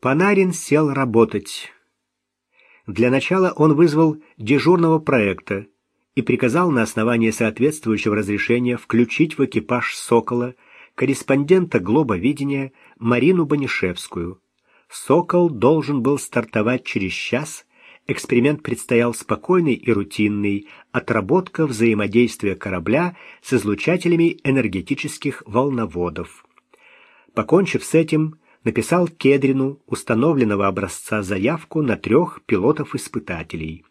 Панарин сел работать. Для начала он вызвал дежурного проекта и приказал на основании соответствующего разрешения включить в экипаж «Сокола» корреспондента «Глобовидения» Марину Банишевскую. «Сокол» должен был стартовать через час. Эксперимент предстоял спокойный и рутинный, отработка взаимодействия корабля с излучателями энергетических волноводов. Покончив с этим, написал Кедрину установленного образца заявку на трех пилотов-испытателей.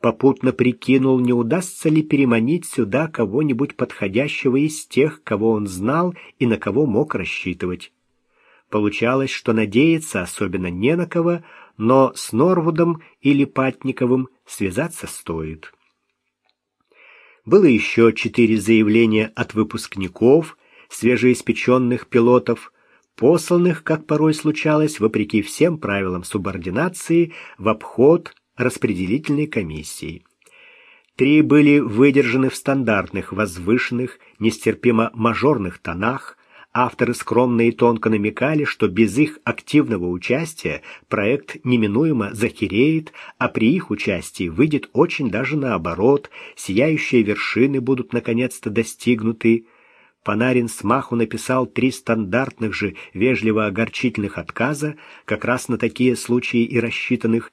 Попутно прикинул, не удастся ли переманить сюда кого-нибудь подходящего из тех, кого он знал и на кого мог рассчитывать. Получалось, что надеяться особенно не на кого, но с Норвудом или Патниковым связаться стоит. Было еще четыре заявления от выпускников, свежеиспеченных пилотов, посланных, как порой случалось, вопреки всем правилам субординации, в обход распределительной комиссии. Три были выдержаны в стандартных, возвышенных, нестерпимо мажорных тонах. Авторы скромно и тонко намекали, что без их активного участия проект неминуемо захереет, а при их участии выйдет очень даже наоборот, сияющие вершины будут наконец-то достигнуты. Панарин смаху написал три стандартных же вежливо-огорчительных отказа, как раз на такие случаи и рассчитанных,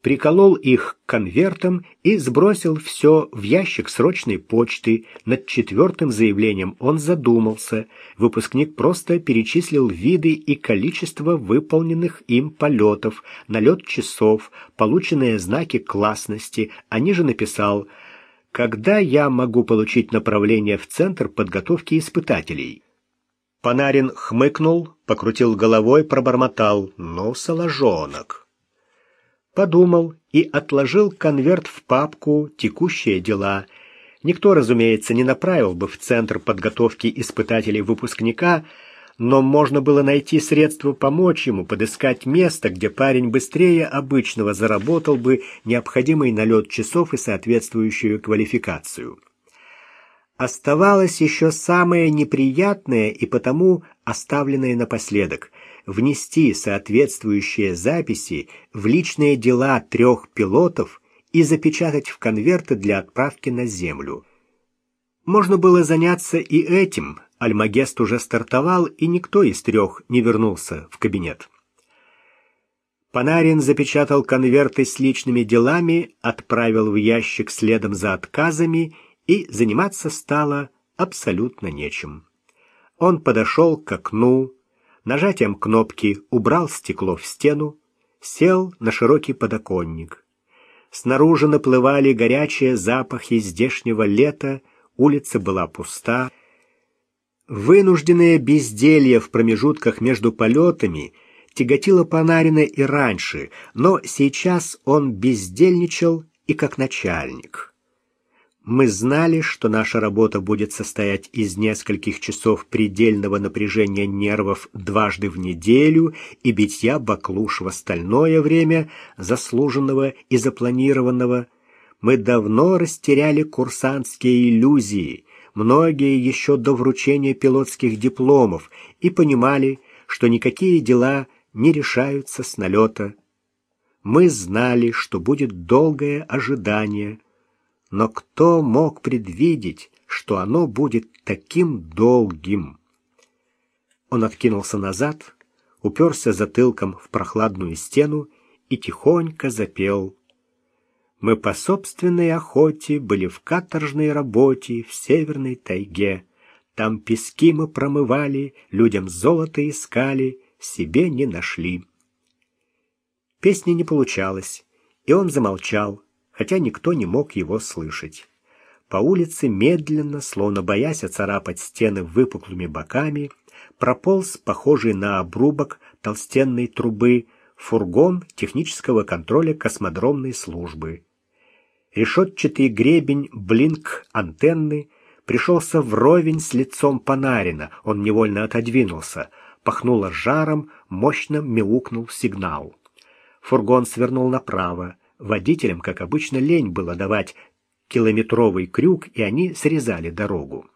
приколол их к конвертам и сбросил все в ящик срочной почты. Над четвертым заявлением он задумался. Выпускник просто перечислил виды и количество выполненных им полетов, налет часов, полученные знаки классности, а ниже написал – когда я могу получить направление в Центр подготовки испытателей? Панарин хмыкнул, покрутил головой, пробормотал. Ну, соложонок. Подумал и отложил конверт в папку «Текущие дела». Никто, разумеется, не направил бы в Центр подготовки испытателей выпускника, но можно было найти средства помочь ему, подыскать место, где парень быстрее обычного заработал бы необходимый налет часов и соответствующую квалификацию. Оставалось еще самое неприятное и потому оставленное напоследок – внести соответствующие записи в личные дела трех пилотов и запечатать в конверты для отправки на Землю. Можно было заняться и этим – Альмагест уже стартовал, и никто из трех не вернулся в кабинет. Панарин запечатал конверты с личными делами, отправил в ящик следом за отказами, и заниматься стало абсолютно нечем. Он подошел к окну, нажатием кнопки убрал стекло в стену, сел на широкий подоконник. Снаружи наплывали горячие запахи здешнего лета, улица была пуста, Вынужденное безделье в промежутках между полетами тяготило Панарина и раньше, но сейчас он бездельничал и как начальник. Мы знали, что наша работа будет состоять из нескольких часов предельного напряжения нервов дважды в неделю и битья баклуш в остальное время, заслуженного и запланированного. Мы давно растеряли курсантские иллюзии — многие еще до вручения пилотских дипломов и понимали, что никакие дела не решаются с налета. Мы знали, что будет долгое ожидание, но кто мог предвидеть, что оно будет таким долгим? Он откинулся назад, уперся затылком в прохладную стену и тихонько запел мы по собственной охоте были в каторжной работе в северной тайге. Там пески мы промывали, людям золото искали, себе не нашли. Песни не получалось, и он замолчал, хотя никто не мог его слышать. По улице медленно, словно боясь оцарапать стены выпуклыми боками, прополз похожий на обрубок толстенной трубы фургон технического контроля космодромной службы. Решетчатый гребень блинк антенны пришелся вровень с лицом Панарина. Он невольно отодвинулся. Пахнуло жаром, мощно мяукнул сигнал. Фургон свернул направо. Водителям, как обычно, лень было давать километровый крюк, и они срезали дорогу.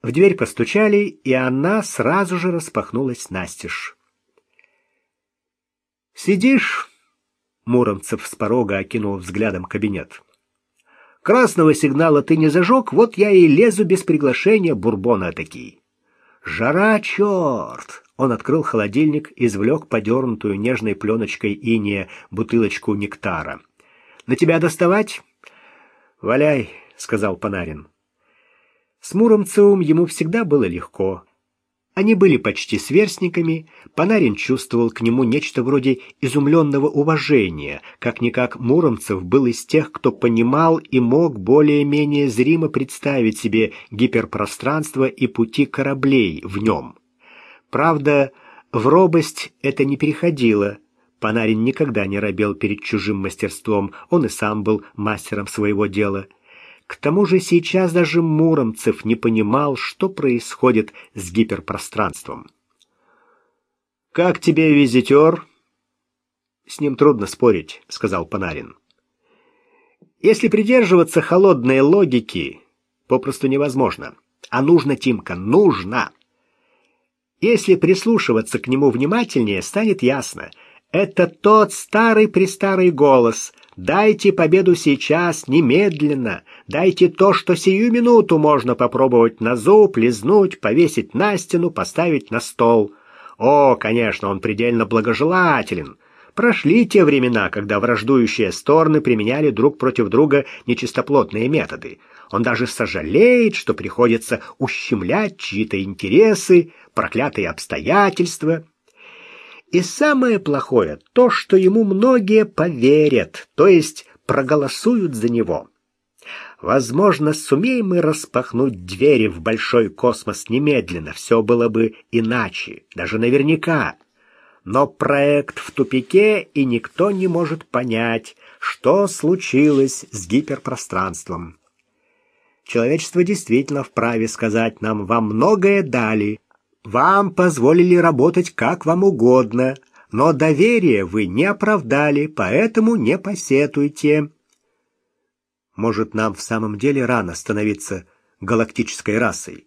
В дверь постучали, и она сразу же распахнулась настежь. Сидишь, Муромцев с порога окинул взглядом кабинет. Красного сигнала ты не зажег, вот я и лезу без приглашения бурбона такие. Жара, черт! Он открыл холодильник, извлек подернутую нежной пленочкой иния бутылочку нектара. «На тебя доставать?» «Валяй», — сказал Панарин. С Муромцевым ему всегда было легко. Они были почти сверстниками, Панарин чувствовал к нему нечто вроде изумленного уважения, как-никак Муромцев был из тех, кто понимал и мог более-менее зримо представить себе гиперпространство и пути кораблей в нем. Правда, в робость это не переходило. Панарин никогда не робел перед чужим мастерством, он и сам был мастером своего дела — к тому же сейчас даже Муромцев не понимал, что происходит с гиперпространством. «Как тебе визитер?» «С ним трудно спорить», — сказал Панарин. «Если придерживаться холодной логики, попросту невозможно. А нужно, Тимка, нужно!» Если прислушиваться к нему внимательнее, станет ясно. Это тот старый-престарый голос — Дайте победу сейчас, немедленно. Дайте то, что сию минуту можно попробовать на зуб, лизнуть, повесить на стену, поставить на стол. О, конечно, он предельно благожелателен. Прошли те времена, когда враждующие стороны применяли друг против друга нечистоплотные методы. Он даже сожалеет, что приходится ущемлять чьи-то интересы, проклятые обстоятельства. И самое плохое — то, что ему многие поверят, то есть проголосуют за него. Возможно, сумеем мы распахнуть двери в большой космос немедленно, все было бы иначе, даже наверняка. Но проект в тупике, и никто не может понять, что случилось с гиперпространством. Человечество действительно вправе сказать нам «вам многое дали», вам позволили работать как вам угодно, но доверие вы не оправдали, поэтому не посетуйте. Может, нам в самом деле рано становиться галактической расой?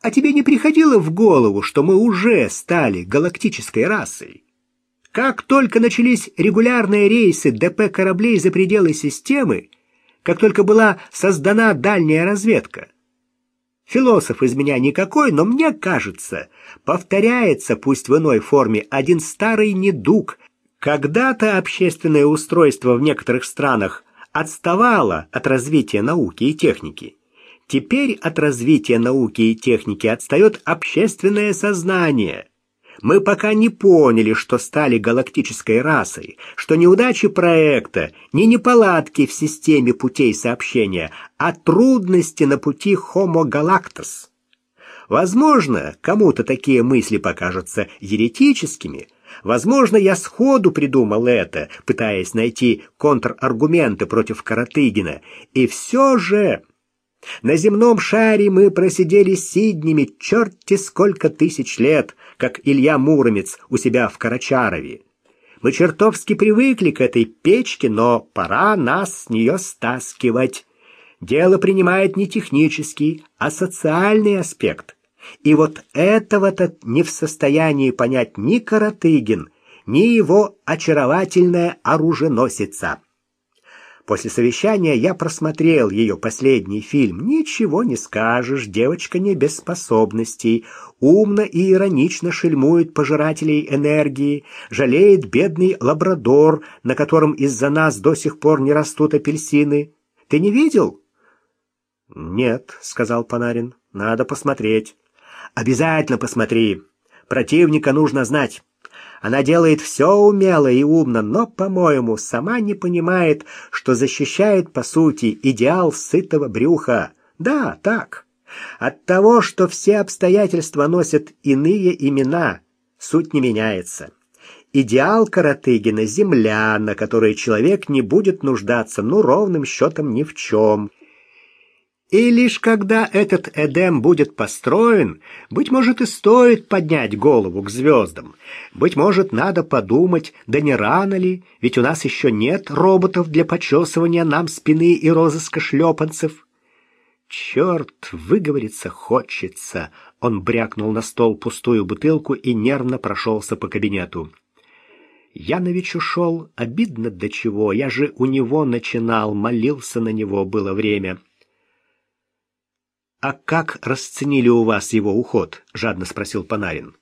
А тебе не приходило в голову, что мы уже стали галактической расой? Как только начались регулярные рейсы ДП кораблей за пределы системы, как только была создана дальняя разведка, Философ из меня никакой, но мне кажется, повторяется, пусть в иной форме, один старый недуг. Когда-то общественное устройство в некоторых странах отставало от развития науки и техники. Теперь от развития науки и техники отстает общественное сознание. Мы пока не поняли, что стали галактической расой, что неудачи проекта не неполадки в системе путей сообщения, а трудности на пути Homo Galactus. Возможно, кому-то такие мысли покажутся еретическими. Возможно, я сходу придумал это, пытаясь найти контраргументы против Каратыгина. И все же... На земном шаре мы просидели сиднями черти сколько тысяч лет, как Илья Муромец у себя в Карачарове. Мы чертовски привыкли к этой печке, но пора нас с нее стаскивать. Дело принимает не технический, а социальный аспект. И вот этого-то не в состоянии понять ни Каратыгин, ни его очаровательная оруженосица. После совещания я просмотрел ее последний фильм. Ничего не скажешь, девочка не без способностей. Умно и иронично шельмует пожирателей энергии, жалеет бедный лабрадор, на котором из-за нас до сих пор не растут апельсины. Ты не видел? Нет, сказал Панарин. Надо посмотреть. Обязательно посмотри. Противника нужно знать. Она делает все умело и умно, но, по-моему, сама не понимает, что защищает, по сути, идеал сытого брюха. Да, так. От того, что все обстоятельства носят иные имена, суть не меняется. Идеал Каратыгина — земля, на которой человек не будет нуждаться, ну, ровным счетом ни в чем. И лишь когда этот Эдем будет построен, быть может и стоит поднять голову к звездам. Быть может, надо подумать, да не рано ли, ведь у нас еще нет роботов для почесывания нам спины и розыска шлепанцев. Черт, выговориться хочется. Он брякнул на стол пустую бутылку и нервно прошелся по кабинету. Янович ушел, обидно до чего, я же у него начинал, молился на него, было время. «А как расценили у вас его уход?» — жадно спросил Панарин.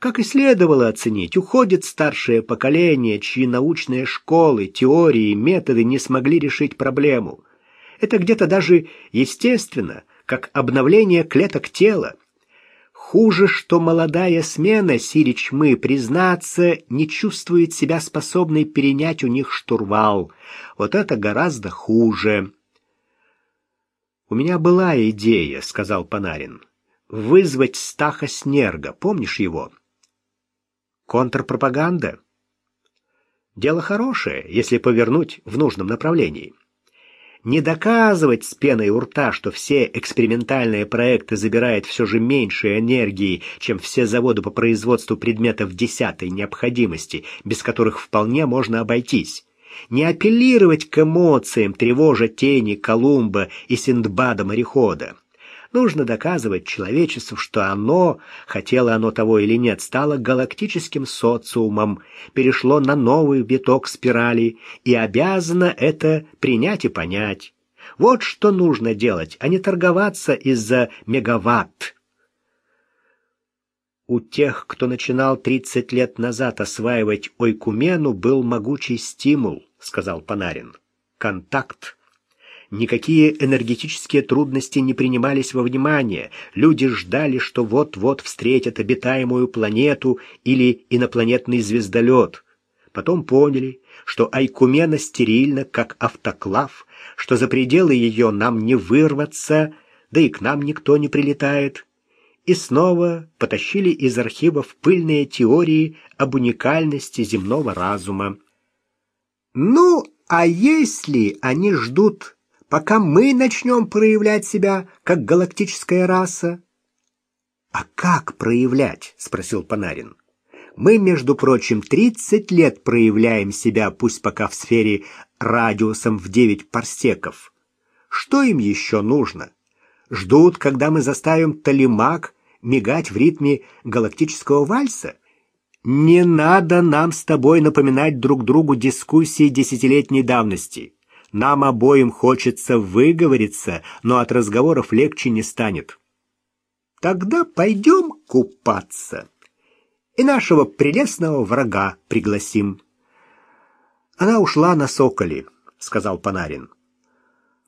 Как и следовало оценить, уходит старшее поколение, чьи научные школы, теории, методы не смогли решить проблему. Это где-то даже естественно, как обновление клеток тела. Хуже, что молодая смена Сиричмы, признаться, не чувствует себя способной перенять у них штурвал. Вот это гораздо хуже. «У меня была идея», — сказал Панарин. «Вызвать Стаха Снерга, помнишь его?» Контрпропаганда? Дело хорошее, если повернуть в нужном направлении. Не доказывать с пеной у рта, что все экспериментальные проекты забирают все же меньше энергии, чем все заводы по производству предметов десятой необходимости, без которых вполне можно обойтись. Не апеллировать к эмоциям, тревожа тени Колумба и Синдбада-морехода. Нужно доказывать человечеству, что оно, хотело оно того или нет, стало галактическим социумом, перешло на новый виток спирали и обязано это принять и понять. Вот что нужно делать, а не торговаться из-за мегаватт. У тех, кто начинал 30 лет назад осваивать ойкумену, был могучий стимул, сказал Панарин. Контакт Никакие энергетические трудности не принимались во внимание. Люди ждали, что вот-вот встретят обитаемую планету или инопланетный звездолет. Потом поняли, что Айкумена стерильна, как автоклав, что за пределы ее нам не вырваться, да и к нам никто не прилетает. И снова потащили из архивов пыльные теории об уникальности земного разума. Ну, а если они ждут пока мы начнем проявлять себя как галактическая раса. А как проявлять? спросил Панарин. Мы, между прочим, 30 лет проявляем себя, пусть пока в сфере радиусом в 9 парсеков. Что им еще нужно? Ждут, когда мы заставим Талимак мигать в ритме галактического вальса? Не надо нам с тобой напоминать друг другу дискуссии десятилетней давности. Нам обоим хочется выговориться, но от разговоров легче не станет. Тогда пойдем купаться. И нашего прелестного врага пригласим. Она ушла на соколе, сказал Панарин.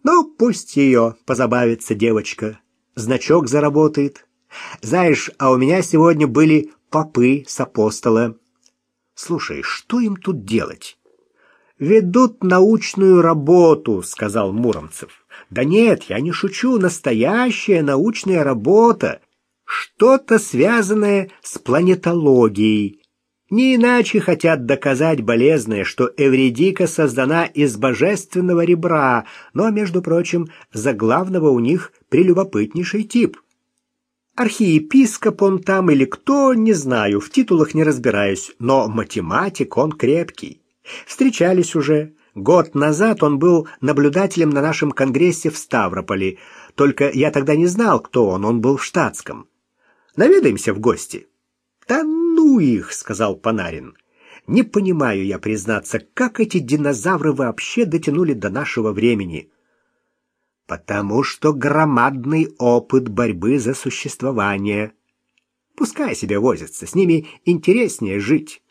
Ну, пусть ее позабавится девочка. Значок заработает. Знаешь, а у меня сегодня были попы с апостола. Слушай, что им тут делать? ведут научную работу, сказал Муромцев. Да нет, я не шучу, настоящая научная работа, что-то связанное с планетологией. Не иначе хотят доказать болезное, что Эвредика создана из божественного ребра, но, между прочим, за главного у них прелюбопытнейший тип. Архиепископ он там или кто, не знаю, в титулах не разбираюсь, но математик он крепкий. Встречались уже. Год назад он был наблюдателем на нашем конгрессе в Ставрополе. Только я тогда не знал, кто он, он был в штатском. Наведаемся в гости. Да ну их, сказал Панарин. Не понимаю я, признаться, как эти динозавры вообще дотянули до нашего времени. Потому что громадный опыт борьбы за существование. Пускай себе возятся, с ними интереснее жить.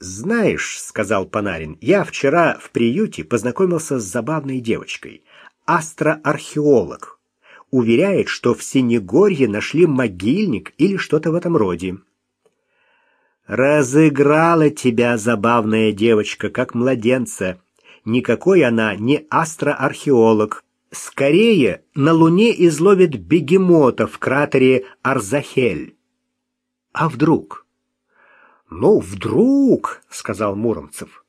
«Знаешь», — сказал Панарин, — «я вчера в приюте познакомился с забавной девочкой. Астроархеолог. Уверяет, что в Синегорье нашли могильник или что-то в этом роде». «Разыграла тебя забавная девочка, как младенца. Никакой она не астроархеолог. Скорее, на Луне изловят бегемота в кратере Арзахель. А вдруг?» «Ну, вдруг», — сказал Муромцев.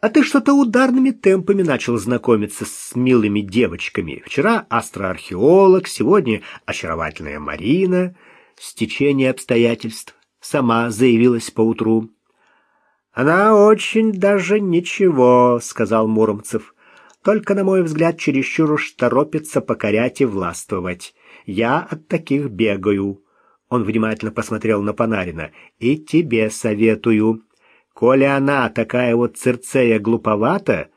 «А ты что-то ударными темпами начал знакомиться с милыми девочками. Вчера астроархеолог, сегодня очаровательная Марина. Стечение обстоятельств. Сама заявилась поутру». «Она очень даже ничего», — сказал Муромцев. «Только, на мой взгляд, чересчур уж торопится покорять и властвовать. Я от таких бегаю». Он внимательно посмотрел на Панарина. «И тебе советую. Коли она такая вот Цирцея глуповата,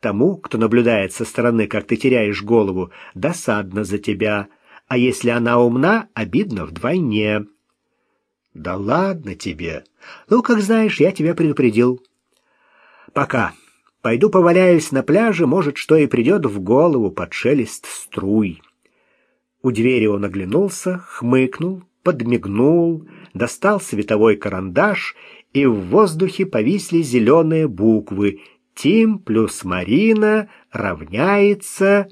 тому, кто наблюдает со стороны, как ты теряешь голову, досадно за тебя, а если она умна, обидно вдвойне. Да ладно тебе. Ну, как знаешь, я тебя предупредил. Пока. Пойду поваляюсь на пляже, может, что и придет в голову под шелест струй. У двери он оглянулся, хмыкнул, подмигнул, достал световой карандаш, и в воздухе повисли зеленые буквы «Тим плюс Марина равняется...»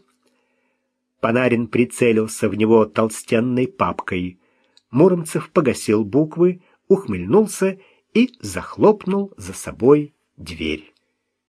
Панарин прицелился в него толстенной папкой. Муромцев погасил буквы, ухмыльнулся и захлопнул за собой дверь.